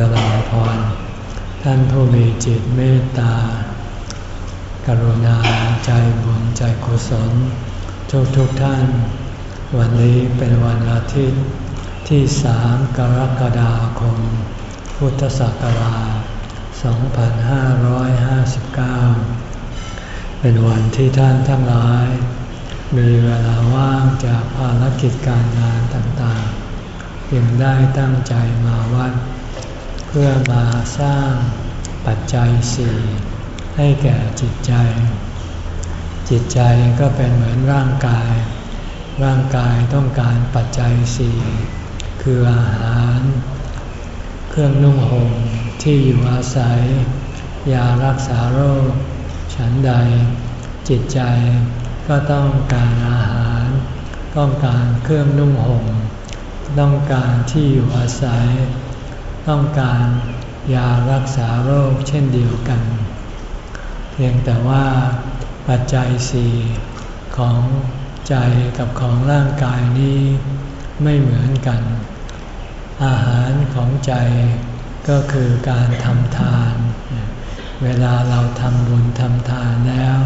จริญพร ท่านผู้มีจิตเมตตา กรุณาใจบุญใจกุศล ทุกทุกท่าน วันนี้เป็นวันอาทิตย์ที่สามกรกฎาคม พุทธศักราช 2559 เป็นวันที่ท่านทั้งหลาย มีเวลาว่างจากภารกิจการงานต่างๆ ยังได้ตั้งใจมาวัด เพื่อมาสร้างปัจจัยสี่ให้แก่จิตใจ จิตใจก็เป็นเหมือนร่างกาย ร่างกายต้องการปัจจัยสี่คืออาหาร เครื่องนุ่งห่มที่อยู่อาศัย ยารักษาโรค ฉันใด จิตใจก็ต้องการอาหาร ต้องการเครื่องนุ่งห่มต้องการที่อยู่อาศัย ต้องการยารักษาโรคเช่นเดียวกัน เพียงแต่ว่าปัจจัยสี่ของใจกับของร่างกายนี้ไม่เหมือนกัน อาหารของใจก็คือการทำทาน เวลาเราทำบุญทำทานแล้ว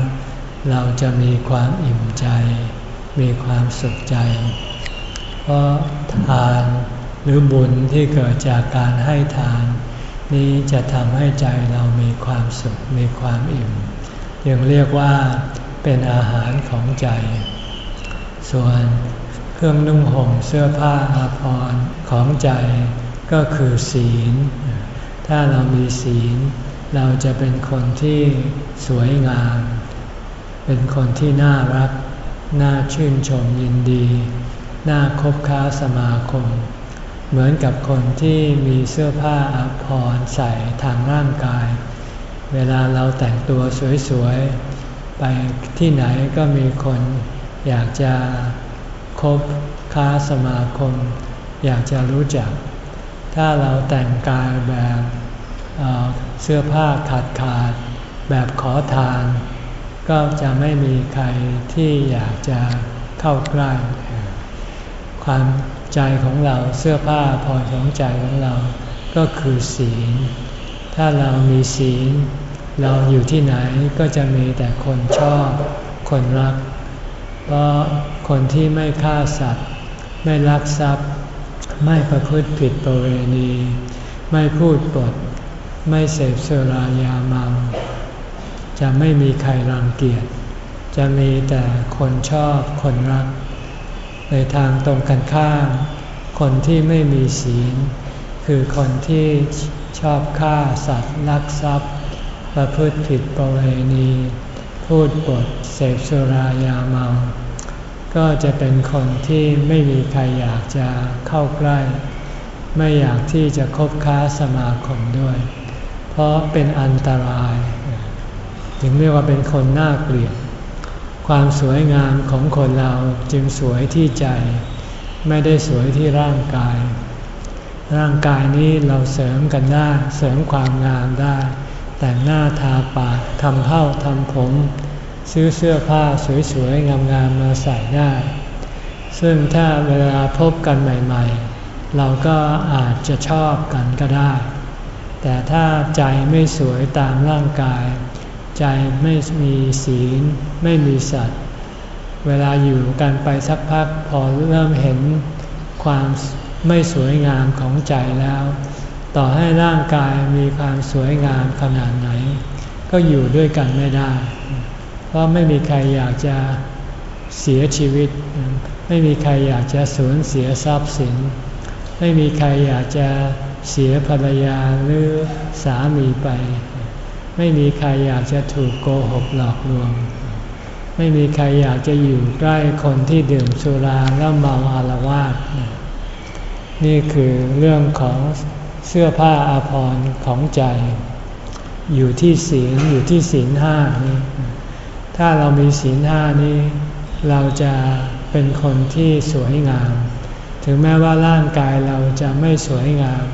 เราจะมีความอิ่มใจ มีความสุขใจ เพราะทาน หรือบุญที่เกิดจากการให้ทาน นี้จะทำให้ใจเรามีความสุขมีความอิ่มยังเรียกว่าเป็นอาหารของใจ ส่วนเครื่องนุ่งห่มเสื้อผ้าอาภรณ์ของใจก็คือศีล ถ้าเรามีศีล เราจะเป็นคนที่สวยงาม เป็นคนที่น่ารัก น่าชื่นชมยินดี น่าคบค้าสมาคม เหมือนกับคนที่มีเสื้อผ้าอาภรณ์ใส่ทางร่างกาย เวลาเราแต่งตัวสวยๆ ไปที่ไหนก็มีคนอยากจะคบค้าสมาคม อยากจะรู้จัก ถ้าเราแต่งกายแบบเสื้อผ้าขาดขาดแบบขอทาน ก็จะไม่มีใครที่อยากจะเข้าใกล้ความ ใจของเราเสื้อผ้าพอของใจของเรา ก็คือศีล ถ้าเรามีศีล เราอยู่ที่ไหนก็จะมีแต่คนชอบ คนรัก เพราะคนที่ไม่ฆ่าสัตว์ ไม่ลักทรัพย์ ไม่ประพฤติผิดประเวณี ไม่พูดปด ไม่เสพเสรายาเมาจะไม่มีใครรังเกียจ จะมีแต่คนชอบคนรัก ในทางตรงกันข้ามคนที่ไม่มีศีล คือคนที่ชอบฆ่าสัตว์ลักทรัพย์ ประพฤติผิดประเวณี พูดปดเสพสุรายาเมา ก็จะเป็นคนที่ไม่มีใครอยากจะเข้าใกล้ ไม่อยากที่จะคบค้าสมาคมด้วย เพราะเป็นอันตราย ถึงเรียกว่าเป็นคนน่าเกลียด ความสวยงามของคนเราจึงสวยที่ใจ ไม่ได้สวยที่ร่างกาย ร่างกายนี้เราเสริมกันได้เสริมความงามได้ แต่งหน้าทาปากทำเผ้าทำผม ซื้อเสื้อผ้าสวยๆงามๆมาใส่ได้ ซึ่งถ้าเวลาพบกันใหม่ๆ เราก็อาจจะชอบกันก็ได้ แต่ถ้าใจไม่สวยตามร่างกาย ใจไม่มีศีล ไม่มีสัตว์ เวลาอยู่กันไปสักพักพอเริ่มเห็นความไม่สวยงามของใจแล้ว ต่อให้ร่างกายมีความสวยงามขนาดไหน ก็อยู่ด้วยกันไม่ได้ เพราะไม่มีใครอยากจะเสียชีวิต ไม่มีใครอยากจะสูญเสียทรัพย์สิน ไม่มีใครอยากจะเสียภรรยาหรือสามีไป ไม่มีใครอยากจะถูกโกหกหลอกลวง ไม่มีใครอยากจะอยู่ใกล้คนที่ดื่มสุราแล้วเมาอารวาสนี่คือเรื่องของเสื้อผ้าอาภรณ์ของใจ อยู่ที่ศีลอยู่ที่ศีลห้านี้ถ้าเรามีศีลห้านี้ เราจะเป็นคนที่สวยงาม ถึงแม้ว่าร่างกายเราจะไม่สวยงาม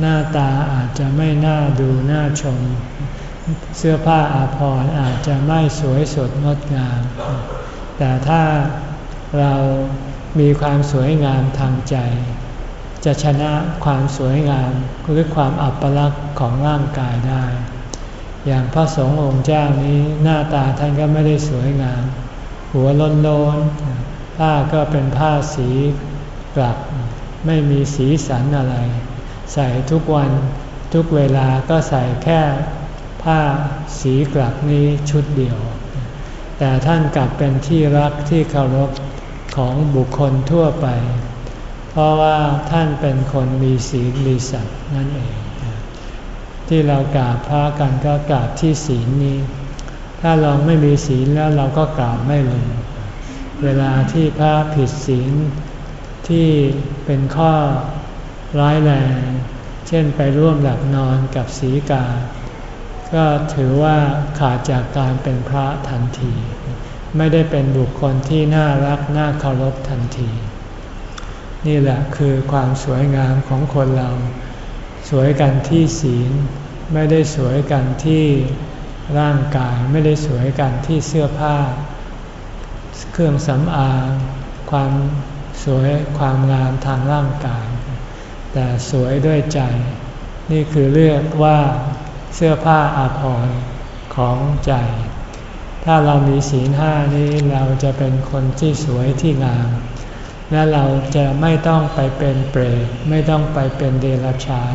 หน้าตาอาจจะไม่น่าดูน่าชม เสื้อผ้าอาภรณ์อาจจะไม่สวยสดงดงาม แต่ถ้าเรามีความสวยงามทางใจ จะชนะความสวยงามหรือความอัปลักษณ์ของร่างกายได้ อย่างพระสงฆ์องค์เจ้านี้หน้าตาท่านก็ไม่ได้สวยงาม หัวล้นโลนผ้าก็เป็นผ้าสีกลับ ไม่มีสีสันอะไร ใส่ทุกวันทุกเวลาก็ใส่แค่ ผ้าสีกลับนี้ชุดเดียว แต่ท่านกลับเป็นที่รักที่เคารพของบุคคลทั่วไป เพราะว่าท่านเป็นคนมีศีลมีสัตว์นั่นเอง ที่เรากราบพระกันก็กราบที่ศีลนี้ ถ้าเราไม่มีศีลแล้วเราก็กราบไม่ลง เวลาที่พระผิดศีลที่เป็นข้อร้ายแรง เช่นไปร่วมหลับนอนกับศีกา ก็ถือว่าขาดจากการเป็นพระทันที ไม่ได้เป็นบุคคลที่น่ารักน่าเคารพทันที นี่แหละคือความสวยงามของคนเรา สวยกันที่ศีล ไม่ได้สวยกันที่ร่างกายไม่ได้สวยกันที่เสื้อผ้า เครื่องสำอางความสวยความงามทางร่างกาย แต่สวยด้วยใจ นี่คือเรียกว่า เสื้อผ้าอาภรณ์ของใจ ถ้าเรามีศีลห้านี้เราจะเป็นคนที่สวยที่งาม และเราจะไม่ต้องไปเป็นเปรตไม่ต้องไปเป็นเดรัจฉาน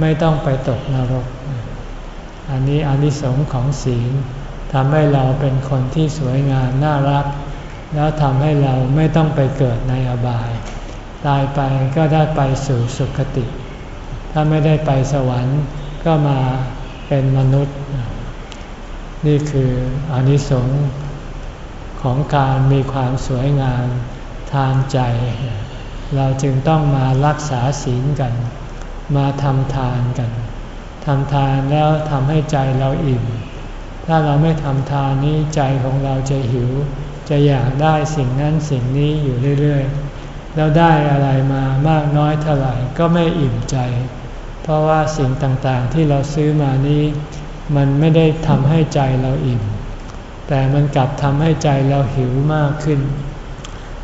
ไม่ต้องไปตกนรก อันนี้อานิสงส์ของศีลทำให้เราเป็นคนที่สวยงามน่ารัก แล้วทำให้เราไม่ต้องไปเกิดในอบาย ตายไปก็ได้ไปสู่สุคติ ถ้าไม่ได้ไปสวรรค์ก็มา เป็นมนุษย์ นี่คืออนิสงส์ของการมีความสวยงามทางใจ เราจึงต้องมารักษาศีลกัน มาทำทานกันทำทานแล้วทำให้ใจเราอิ่ม ถ้าเราไม่ทำทานนี้ใจของเราจะหิว จะอยากได้สิ่งนั้นสิ่งนี้อยู่เรื่อยๆ แล้วได้อะไรมามากน้อยเท่าไหร่ก็ไม่อิ่มใจ เพราะว่าสิ่งต่างๆที่เราซื้อมานี้ มันไม่ได้ทำให้ใจเราอิ่ม แต่มันกลับทำให้ใจเราหิวมากขึ้น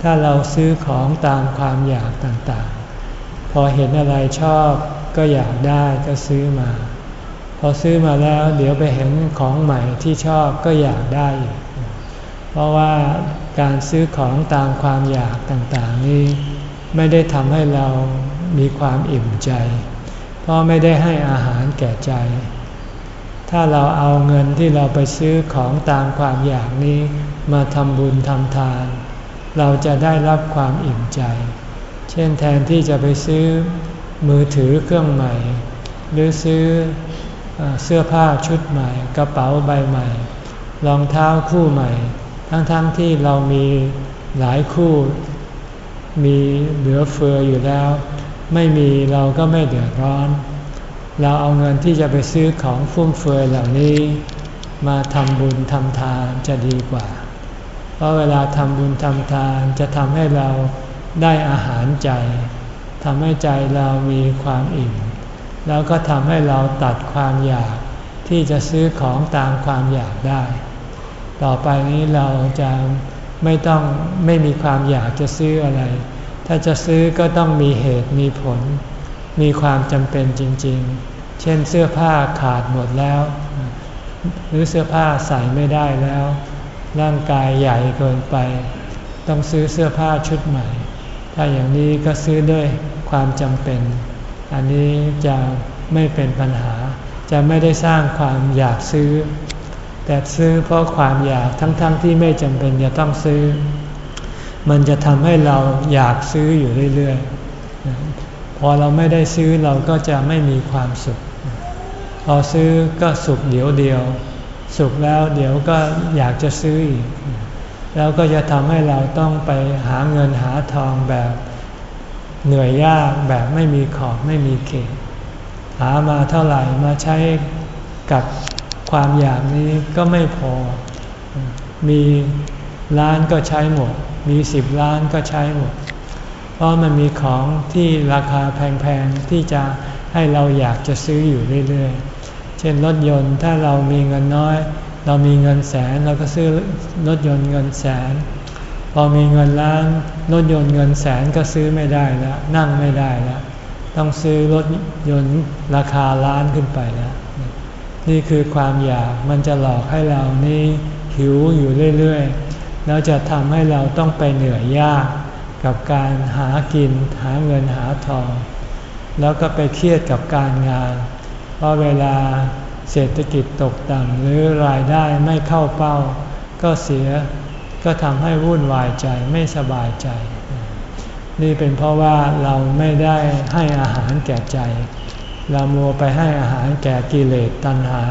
ถ้าเราซื้อของตามความอยากต่างๆ พอเห็นอะไรชอบก็อยากได้ก็ซื้อมา พอซื้อมาแล้วเดี๋ยวไปเห็นของใหม่ที่ชอบก็อยากได้ เพราะว่าการซื้อของตามความอยากต่างๆ นี้ ไม่ได้ทำให้เรามีความอิ่มใจ เพราะไม่ได้ให้อาหารแก่ใจ ถ้าเราเอาเงินที่เราไปซื้อของตามความอยากนี้มาทำบุญทำทาน เราจะได้รับความอิ่มใจ เช่นแทนที่จะไปซื้อมือถือเครื่องใหม่ หรือซื้อเสื้อผ้าชุดใหม่ กระเป๋าใบใหม่ รองเท้าคู่ใหม่ ทั้งๆทที่เรามีหลายคู่ มีเหลือเฟืออยู่แล้ว ไม่มีเราก็ไม่เดือดร้อน เราเอาเงินที่จะไปซื้อของฟุ่มเฟือยเหล่านี้ มาทำบุญทำทานจะดีกว่า เพราะเวลาทำบุญทำทานจะทำให้เราได้อาหารใจทำให้ใจเรามีความอิ่ม แล้วก็ทำให้เราตัดความอยากที่จะซื้อของตามความอยากได้ ต่อไปนี้เราจะไม่ต้องไม่มีความอยากจะซื้ออะไร ถ้าจะซื้อก็ต้องมีเหตุมีผล มีความจำเป็นจริงๆ เช่นเสื้อผ้าขาดหมดแล้ว หรือเสื้อผ้าใส่ไม่ได้แล้ว ร่างกายใหญ่เกินไป ต้องซื้อเสื้อผ้าชุดใหม่ ถ้าอย่างนี้ก็ซื้อด้วยความจำเป็น อันนี้จะไม่เป็นปัญหา จะไม่ได้สร้างความอยากซื้อ แต่ซื้อเพราะความอยากทั้งๆทที่ไม่จำเป็นจะต้องซื้อ มันจะทำให้เราอยากซื้ออยู่เรื่อยๆ พอเราไม่ได้ซื้อเราก็จะไม่มีความสุข พอซื้อก็สุขเดี๋ยวเดียว สุขแล้วเดี๋ยวก็อยากจะซื้ออีก แล้วก็จะทำให้เราต้องไปหาเงินหาทองแบบเหนื่อยยากแบบไม่มีขอบไม่มีเขตหามาเท่าไหร่มาใช้กับความอยากนี้ก็ไม่พอ มีล้านก็ใช้หมด มีสิบล้านก็ใช้หมด เพราะมันมีของที่ราคาแพงๆ ที่จะให้เราอยากจะซื้ออยู่เรื่อยๆ เช่นรถยนต์ถ้าเรามีเงินน้อย เรามีเงินแสนเราก็ซื้อรถยนต์เงินแสน พอมีเงินล้านรถยนต์เงินแสนก็ซื้อไม่ได้แล้วนั่งไม่ได้แล้วต้องซื้อรถยนต์ราคาล้านขึ้นไปแล้วนี่คือความอยากมันจะหลอกให้เรานี่หิวอยู่เรื่อยๆ แล้วจะทำให้เราต้องไปเหนื่อยยากกับการหากินหาเงินหาทอง แล้วก็ไปเครียดกับการงาน เพราะเวลาเศรษฐกิจตกต่ำหรือรายได้ไม่เข้าเป้า ก็เสียก็ทำให้วุ่นวายใจไม่สบายใจ นี่เป็นเพราะว่าเราไม่ได้ให้อาหารแก่ใจ เรามัวไปให้อาหารแก่กิเลสตัณหา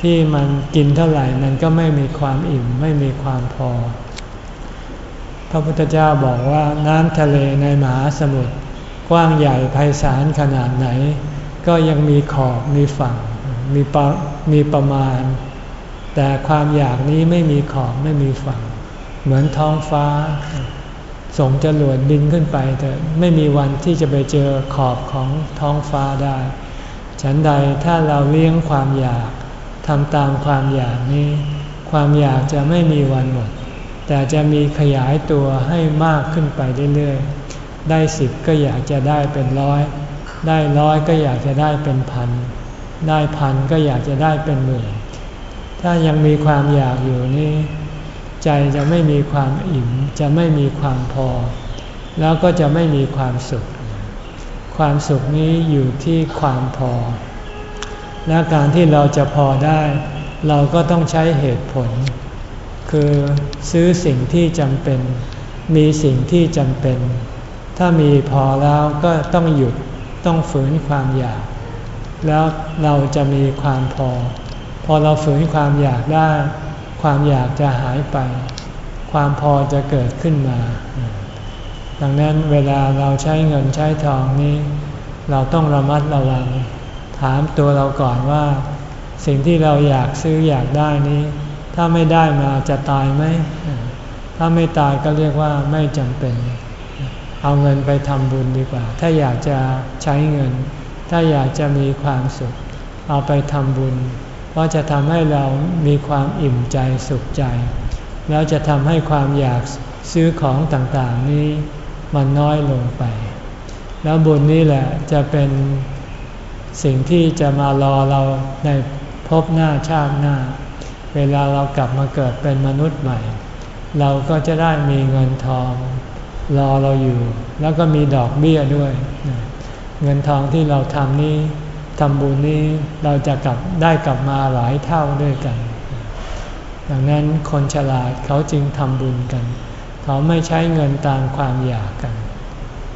ที่มันกินเท่าไหร่มันก็ไม่มีความอิ่มไม่มีความพอ พระพุทธเจ้าบอกว่าน้ำทะเลในมหาสมุทรกว้างใหญ่ไพศาลขนาดไหน ก็ยังมีขอบมีฝั่งมีปมีประมาณ แต่ความอยากนี้ไม่มีขอบไม่มีฝั่ง เหมือนท้องฟ้า ส่งจรวดบินขึ้นไป แต่ไม่มีวันที่จะไปเจอขอบของท้องฟ้าได้ ฉันใดถ้าเราเลี้ยงความอยาก ทำตามความอยากนี้ ความอยากจะไม่มีวันหมด แต่จะมีขยายตัวให้มากขึ้นไปเรื่อยๆ ได้สิบก็อยากจะได้เป็นร้อย ได้ร้อยก็อยากจะได้เป็นพัน ได้พันก็อยากจะได้เป็นหมื่น ถ้ายังมีความอยากอยู่นี่ใจจะไม่มีความอิ่ม จะไม่มีความพอ แล้วก็จะไม่มีความสุข ความสุขนี้อยู่ที่ความพอ และการที่เราจะพอได้ เราก็ต้องใช้เหตุผล คือซื้อสิ่งที่จำเป็น มีสิ่งที่จำเป็น ถ้ามีพอแล้วก็ต้องหยุดต้องฝืนความอยาก แล้วเราจะมีความพอ พอเราฝืนความอยากได้ ความอยากจะหายไป ความพอจะเกิดขึ้นมา ดังนั้นเวลาเราใช้เงินใช้ทองนี้ เราต้องระมัดระวัง ถามตัวเราก่อนว่า สิ่งที่เราอยากซื้ออยากได้นี้ ถ้าไม่ได้มาจะตายไหม ถ้าไม่ตายก็เรียกว่าไม่จำเป็น เอาเงินไปทำบุญดีกว่า ถ้าอยากจะใช้เงิน ถ้าอยากจะมีความสุข เอาไปทำบุญ เพราะจะทำให้เรามีความอิ่มใจสุขใจ แล้วจะทำให้ความอยากซื้อของต่างๆนี้มันน้อยลงไป แล้วบุญนี้แหละจะเป็น สิ่งที่จะมารอเราในภพหน้าชาติหน้า เวลาเรากลับมาเกิดเป็นมนุษย์ใหม่ เราก็จะได้มีเงินทอง รอเราอยู่ แล้วก็มีดอกเบี้ยด้วย เงินทองที่เราทำนี้ทำบุญนี้เราจะกลับได้กลับมาหลายเท่าด้วยกัน ดังนั้นคนฉลาดเขาจึงทำบุญกัน เขาไม่ใช้เงินตามความอยากกัน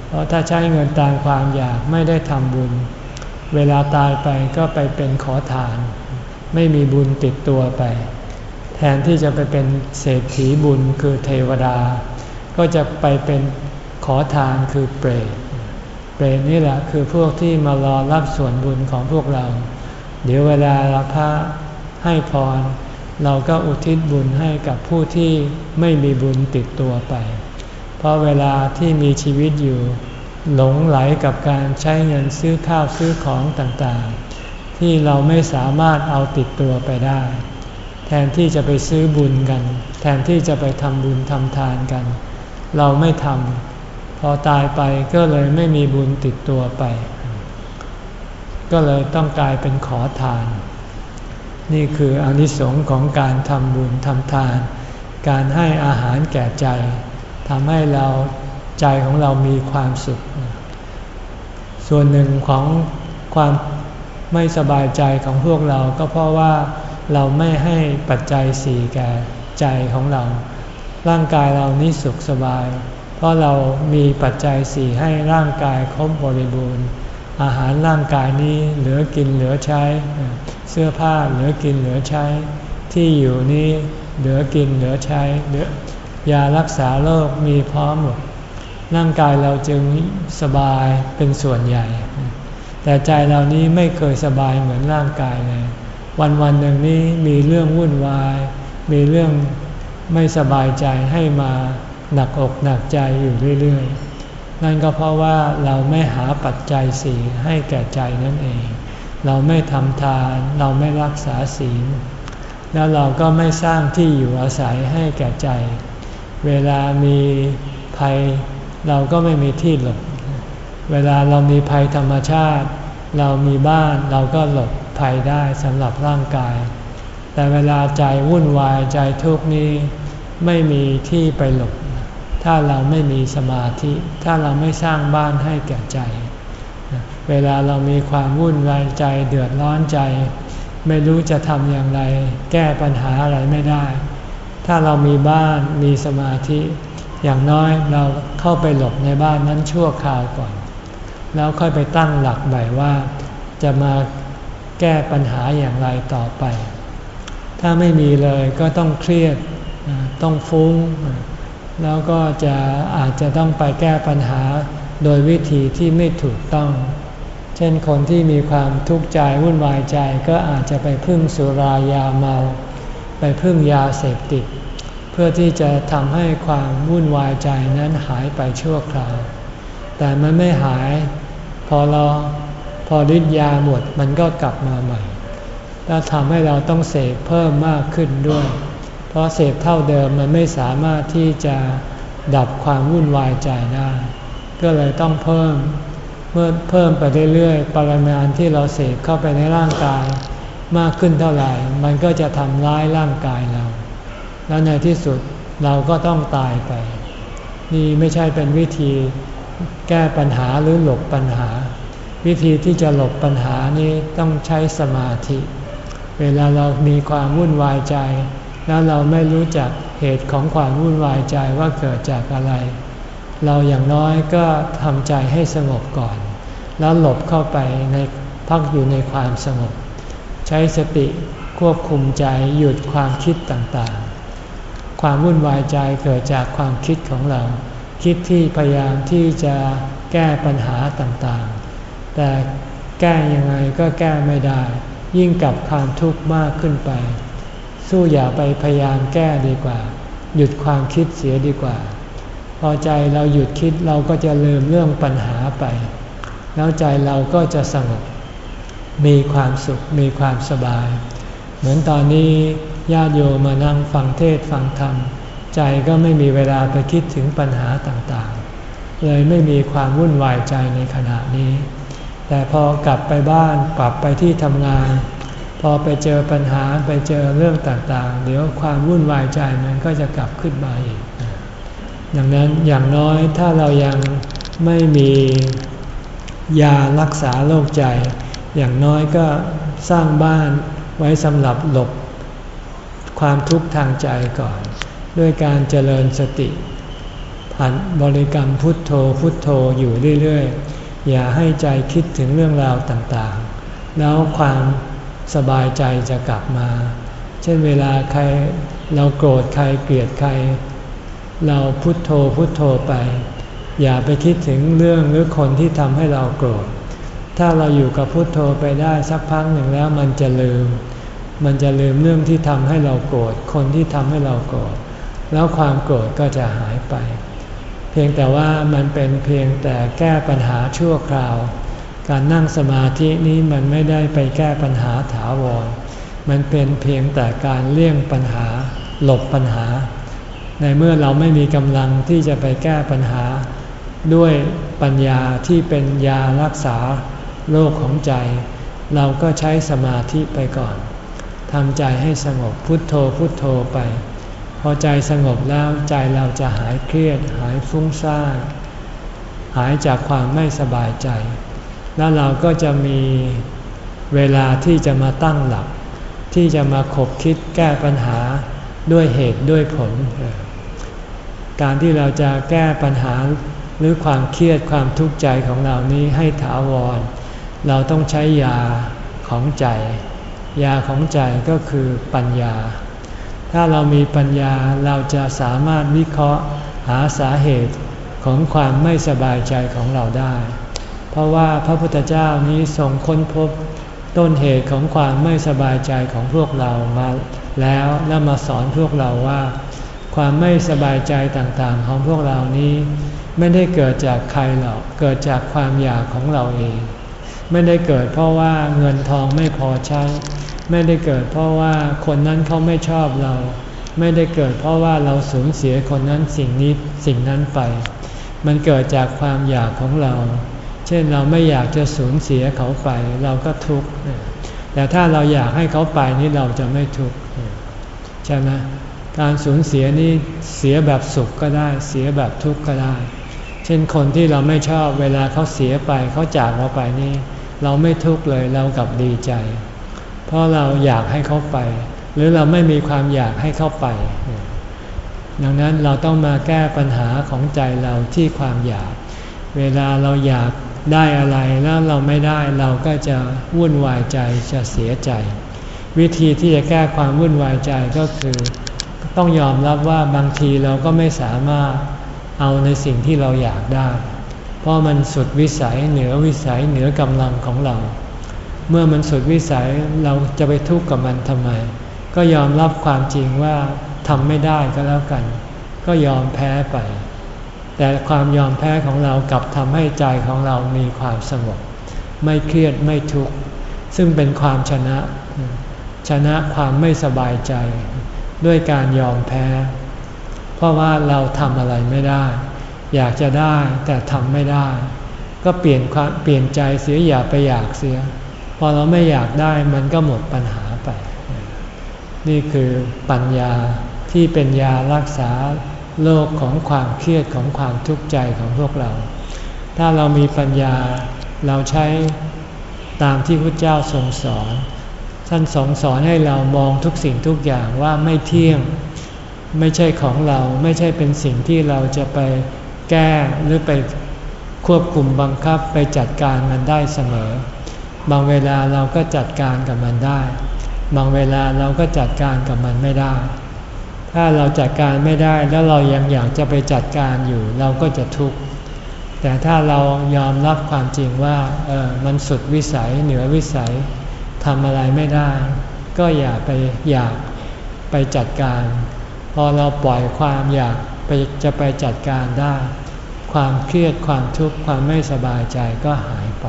เพราะถ้าใช้เงินตามความอยากไม่ได้ทำบุญ เวลาตายไปก็ไปเป็นขอทาน ไม่มีบุญติดตัวไป แทนที่จะไปเป็นเศรษฐีบุญคือเทวดา ก็จะไปเป็นขอทานคือเปรต เปรตนี่แหละคือพวกที่มารอรับส่วนบุญของพวกเรา เดี๋ยวเวลาเราพระให้พร เราก็อุทิศบุญให้กับผู้ที่ไม่มีบุญติดตัวไป เพราะเวลาที่มีชีวิตอยู่ หลงไหลกับการใช้เงินซื้อข้าวซื้อของต่างๆ ที่เราไม่สามารถเอาติดตัวไปได้ แทนที่จะไปซื้อบุญกัน แทนที่จะไปทำบุญทำทานกัน เราไม่ทำพอตายไปก็เลยไม่มีบุญติดตัวไป ก็เลยต้องกลายเป็นขอทาน นี่คืออนิสงค์ของการทำบุญทำทาน การให้อาหารแก่ใจทำให้เราใจของเรามีความสุข ส่วนหนึ่งของความไม่สบายใจของพวกเราก็เพราะว่าเราไม่ให้ปัจจัยสี่แก่ใจของเรา ร่างกายเรานี่สุขสบาย เพราะเรามีปัจจัยสี่ให้ร่างกายครบบริบูรณ์ อาหารร่างกายนี้เหลือกินเหลือใช้ เสื้อผ้าเหลือกินเหลือใช้ ที่อยู่นี้เหลือกินเหลือใช้เหลือยารักษาโรคมีพร้อมหมด ร่างกายเราจึงสบายเป็นส่วนใหญ่ แต่ใจเรานี้ไม่เคยสบายเหมือนร่างกายเลย วันวันหนึ่งนี้มีเรื่องวุ่นวาย มีเรื่องไม่สบายใจให้มาหนักอกหนักใจอยู่เรื่อยๆ นั่นก็เพราะว่าเราไม่หาปัจจัยสีให้แก่ใจนั่นเอง เราไม่ทำทาน เราไม่รักษาศีล แล้วเราก็ไม่สร้างที่อยู่อาศัยให้แก่ใจ เวลามีภัย เราก็ไม่มีที่หลบ เวลาเรามีภัยธรรมชาติ เรามีบ้านเราก็หลบภัยได้สำหรับร่างกาย แต่เวลาใจวุ่นวายใจทุกข์นี้ไม่มีที่ไปหลบ ถ้าเราไม่มีสมาธิ ถ้าเราไม่สร้างบ้านให้แก่ใจ เวลาเรามีความวุ่นวายใจเดือดร้อนใจ ไม่รู้จะทำอย่างไร แก้ปัญหาอะไรไม่ได้ ถ้าเรามีบ้านมีสมาธิ อย่างน้อยเราเข้าไปหลบในบ้านนั้นชั่วคราวก่อน แล้วค่อยไปตั้งหลักใหม่ว่า จะมาแก้ปัญหาอย่างไรต่อไป ถ้าไม่มีเลยก็ต้องเครียดต้องฟุ้ง แล้วก็จะอาจจะต้องไปแก้ปัญหาโดยวิธีที่ไม่ถูกต้อง เช่นคนที่มีความทุกข์ใจวุ่นวายใจก็อาจจะไปพึ่งสุรายาเมา ไปพึ่งยาเสพติด เพื่อที่จะทำให้ความวุ่นวายใจนั้นหายไปชั่วคราว แต่มันไม่หาย พอเราพอฤทธิ์ยาหมดมันก็กลับมาใหม่ แล้วทำให้เราต้องเสพเพิ่มมากขึ้นด้วย เพราะเสพเท่าเดิมมันไม่สามารถที่จะดับความวุ่นวายใจได้ ก็เลยต้องเพิ่ม เมื่อเพิ่มไปเรื่อยๆปริมาณที่เราเสพเข้าไปในร่างกาย มากขึ้นเท่าไหร่ มันก็จะทำร้ายร่างกายเรา แล้วในที่สุดเราก็ต้องตายไป นี่ไม่ใช่เป็นวิธีแก้ปัญหาหรือหลบปัญหา วิธีที่จะหลบปัญหานี้ต้องใช้สมาธิ เวลาเรามีความวุ่นวายใจ แล้วเราไม่รู้จักเหตุของความวุ่นวายใจว่าเกิดจากอะไร เราอย่างน้อยก็ทำใจให้สงบก่อน แล้วหลบเข้าไปในพักอยู่ในความสงบ ใช้สติควบคุมใจหยุดความคิดต่าง ความวุ่นวายใจเกิดจากความคิดของเรา คิดที่พยายามที่จะแก้ปัญหาต่างๆ แต่แก้ยังไงก็แก้ไม่ได้ ยิ่งกับความทุกข์มากขึ้นไป สู้อย่าไปพยายามแก้ดีกว่า หยุดความคิดเสียดีกว่า พอใจเราหยุดคิดเราก็จะลืมเรื่องปัญหาไป แล้วใจเราก็จะสงบมีความสุขมีความสบาย เหมือนตอนนี้ ญาติโยมมานั่งฟังเทศฟังธรรม ใจก็ไม่มีเวลาไปคิดถึงปัญหาต่างๆ เลยไม่มีความวุ่นวายใจในขณะนี้ แต่พอกลับไปบ้านกลับไปที่ทำงาน พอไปเจอปัญหาไปเจอเรื่องต่างๆ เดี๋ยวความวุ่นวายใจมันก็จะกลับขึ้นมาอีก ดังนั้นอย่างน้อยถ้าเรายังไม่มียารักษาโรคใจ อย่างน้อยก็สร้างบ้านไว้สำหรับหลบ ความทุกข์ทางใจก่อน ด้วยการเจริญสติผ่านบริกรรมพุทโธพุทโธอยู่เรื่อยๆ อย่าให้ใจคิดถึงเรื่องราวต่างๆ แล้วความสบายใจจะกลับมา เช่นเวลาใครเราโกรธใครเกลียดใคร เราพุทโธพุทโธไป อย่าไปคิดถึงเรื่องหรือคนที่ทำให้เราโกรธ ถ้าเราอยู่กับพุทโธไปได้สักพักหนึ่งแล้วมันจะลืม มันจะลืมเรื่องที่ทำให้เราโกรธ คนที่ทำให้เราโกรธ แล้วความโกรธก็จะหายไป เพียงแต่ว่ามันเป็นเพียงแต่แก้ปัญหาชั่วคราว การนั่งสมาธินี้มันไม่ได้ไปแก้ปัญหาถาวร มันเป็นเพียงแต่การเลี่ยงปัญหา หลบปัญหา ในเมื่อเราไม่มีกำลังที่จะไปแก้ปัญหา ด้วยปัญญาที่เป็นยารักษาโรคของใจ เราก็ใช้สมาธิไปก่อน ทำใจให้สงบพุทโธพุทโธไป พอใจสงบแล้วใจเราจะหายเครียด หายฟุ้งซ่านหายจากความไม่สบายใจ แล้วเราก็จะมีเวลาที่จะมาตั้งหลัก ที่จะมาขบคิดแก้ปัญหาด้วยเหตุด้วยผล การที่เราจะแก้ปัญหาหรือความเครียดความทุกข์ใจของเรานี้ให้ถาวร เราต้องใช้ยาของใจ ยาของใจก็คือปัญญา ถ้าเรามีปัญญาเราจะสามารถวิเคราะห์หาสาเหตุของความไม่สบายใจของเราได้ เพราะว่าพระพุทธเจ้านี้ทรงค้นพบต้นเหตุของความไม่สบายใจของพวกเรามาแล้วแล้วมาสอนพวกเราว่า ความไม่สบายใจต่างๆ ของพวกเรานี้ ไม่ได้เกิดจากใครหรอกเกิดจากความอยากของเราเอง ไม่ได้เกิดเพราะว่าเงินทองไม่พอใช้ ไม่ได้เกิดเพราะว่าคนนั้นเขาไม่ชอบเรา ไม่ได้เกิดเพราะว่าเราสูญเสียคนนั้นสิ่งนี้สิ่งนั้นไป มันเกิดจากความอยากของเรา เช่นเราไม่อยากจะสูญเสียเขาไป เราก็ทุกข์แต่ถ้าเราอยากให้เขาไปนี่เราจะไม่ทุกข์ใช่ไหมการสูญเสียนี่เสียแบบสุขก็ได้ เสียแบบทุกข์ก็ได้ เช่นคนที่เราไม่ชอบเวลาเขาเสียไปเขาจากเราไปนี่ เราไม่ทุกข์เลยเรากลับดีใจ เพราะเราอยากให้เขาไป หรือเราไม่มีความอยากให้เขาไป ดังนั้นเราต้องมาแก้ปัญหาของใจเราที่ความอยาก เวลาเราอยากได้อะไรแล้วเราไม่ได้เราก็จะวุ่นวายใจจะเสียใจ วิธีที่จะแก้ความวุ่นวายใจก็คือ ต้องยอมรับว่าบางทีเราก็ไม่สามารถเอาในสิ่งที่เราอยากได้ เพราะมันสุดวิสัยเหนือวิสัยเหนือกำลังของเรา เมื่อมันสุดวิสัยเราจะไปทุกข์กับมันทำไม ก็ยอมรับความจริงว่าทำไม่ได้ก็แล้วกัน ก็ยอมแพ้ไป แต่ความยอมแพ้ของเรากลับทำให้ใจของเรามีความสงบไม่เครียดไม่ทุกข์ซึ่งเป็นความชนะ ชนะความไม่สบายใจ ด้วยการยอมแพ้ เพราะว่าเราทำอะไรไม่ได้ อยากจะได้แต่ทำไม่ได้ ก็เปลี่ยนความเปลี่ยนใจเสียอย่าไปอยากเสีย พอเราไม่อยากได้มันก็หมดปัญหาไป นี่คือปัญญาที่เป็นยารักษาโรคของความเครียดของความทุกข์ใจของพวกเรา ถ้าเรามีปัญญาเราใช้ตามที่พระเจ้าทรงสอน ท่านสอนสอนให้เรามองทุกสิ่งทุกอย่างว่าไม่เที่ยง ไม่ใช่ของเราไม่ใช่เป็นสิ่งที่เราจะไป แก้หรือไปควบคุมบังคับไปจัดการมันได้เสมอ บางเวลาเราก็จัดการกับมันได้ บางเวลาเราก็จัดการกับมันไม่ได้ ถ้าเราจัดการไม่ได้แล้วเรายังอยากจะไปจัดการอยู่ เราก็จะทุกข์ แต่ถ้าเรายอมรับความจริงว่าเออมันสุดวิสัยเหนือวิสัยทำอะไรไม่ได้ ก็อย่าไปอยากไปจัดการ พอเราปล่อยความอยาก ไปจะไปจัดการได้ ความเครียดความทุกข์ความไม่สบายใจก็หายไป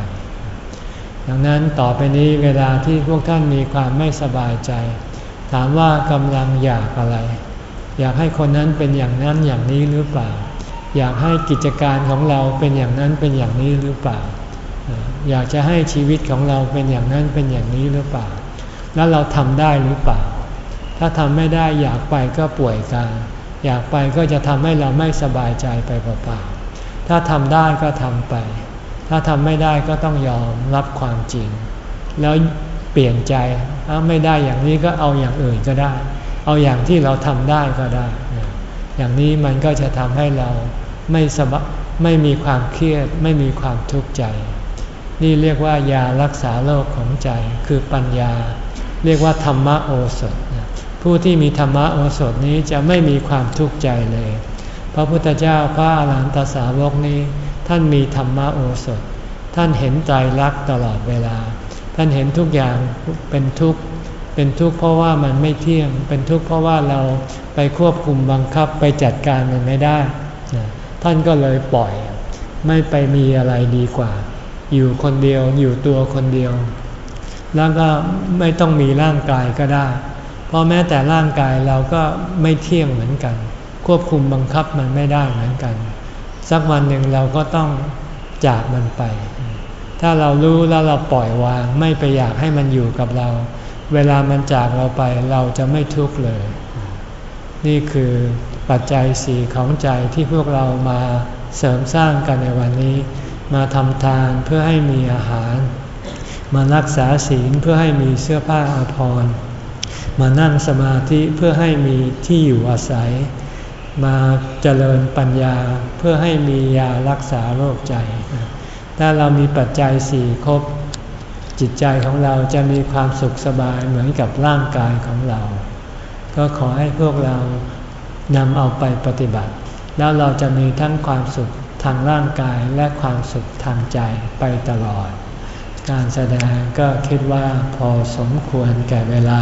ดังนั้นต่อไปนี้เวลาที่พวกท่านมีความไม่สบายใจ ถามว่ากำลังอยากอะไร อยากให้คนนั้นเป็นอย่างนั้นอย่างนี้หรือเปล่า อยากให้กิจการของเราเป็นอย่างนั้นเป็นอย่างนี้หรือเปล่า อยากจะให้ชีวิตของเราเป็นอย่างนั้นเป็นอย่างนี้หรือเปล่า แล้วเราทำได้หรือเปล่า ถ้าทำไม่ได้อยากไปก็ป่วยกัน อยากไปก็จะทำให้เราไม่สบายใจไปเปล่าๆถ้าทำได้ก็ทำไป ถ้าทำไม่ได้ก็ต้องยอมรับความจริง แล้วเปลี่ยนใจถ้าไม่ได้อย่างนี้ก็เอาอย่างอื่นก็ได้ เอาอย่างที่เราทำได้ก็ได้ อย่างนี้มันก็จะทำให้เราไม่สบไม่มีความเครียด ไม่มีความทุกข์ใจ นี่เรียกว่ายารักษาโรคของใจคือปัญญา เรียกว่าธรรมโอสถ ผู้ที่มีธรรมโอสถนี้จะไม่มีความทุกข์ใจเลย พระพุทธเจ้าพระอรหันตสาวกนี้ ท่านมีธรรมโอสถ ท่านเห็นใจรักตลอดเวลา ท่านเห็นทุกอย่างเป็นทุกข์เป็นทุกข์เพราะว่ามันไม่เที่ยง เป็นทุกข์เพราะว่าเราไปควบคุมบังคับไปจัดการมันไม่ได้ ท่านก็เลยปล่อย ไม่ไปมีอะไรดีกว่า อยู่คนเดียวอยู่ตัวคนเดียว แล้วก็ไม่ต้องมีร่างกายก็ได้ ราะแม้แต่ร่างกายเราก็ไม่เที่ยงเหมือนกัน ควบคุมบังคับมันไม่ได้เหมือนกัน สักวันหนึ่งเราก็ต้องจากมันไป ถ้าเรารู้แล้วเราปล่อยวาง ไม่ไปอยากให้มันอยู่กับเรา เวลามันจากเราไปเราจะไม่ทุกข์เลย นี่คือปัจจัยสี่ของใจที่พวกเรามาเสริมสร้างกันในวันนี้ มาทำทานเพื่อให้มีอาหาร มารักษาศีลเพื่อให้มีเสื้อผ้าอาภรณ์ มานั่งสมาธิเพื่อให้มีที่อยู่อาศัย มาเจริญปัญญาเพื่อให้มียารักษาโรคใจ ถ้าเรามีปัจจัยสี่ครบ จิตใจของเราจะมีความสุขสบายเหมือนกับร่างกายของเรา ก็ขอให้พวกเรานำเอาไปปฏิบัติ แล้วเราจะมีทั้งความสุขทางร่างกายและความสุขทางใจไปตลอด การแสดงก็คิดว่าพอสมควรแก่เวลา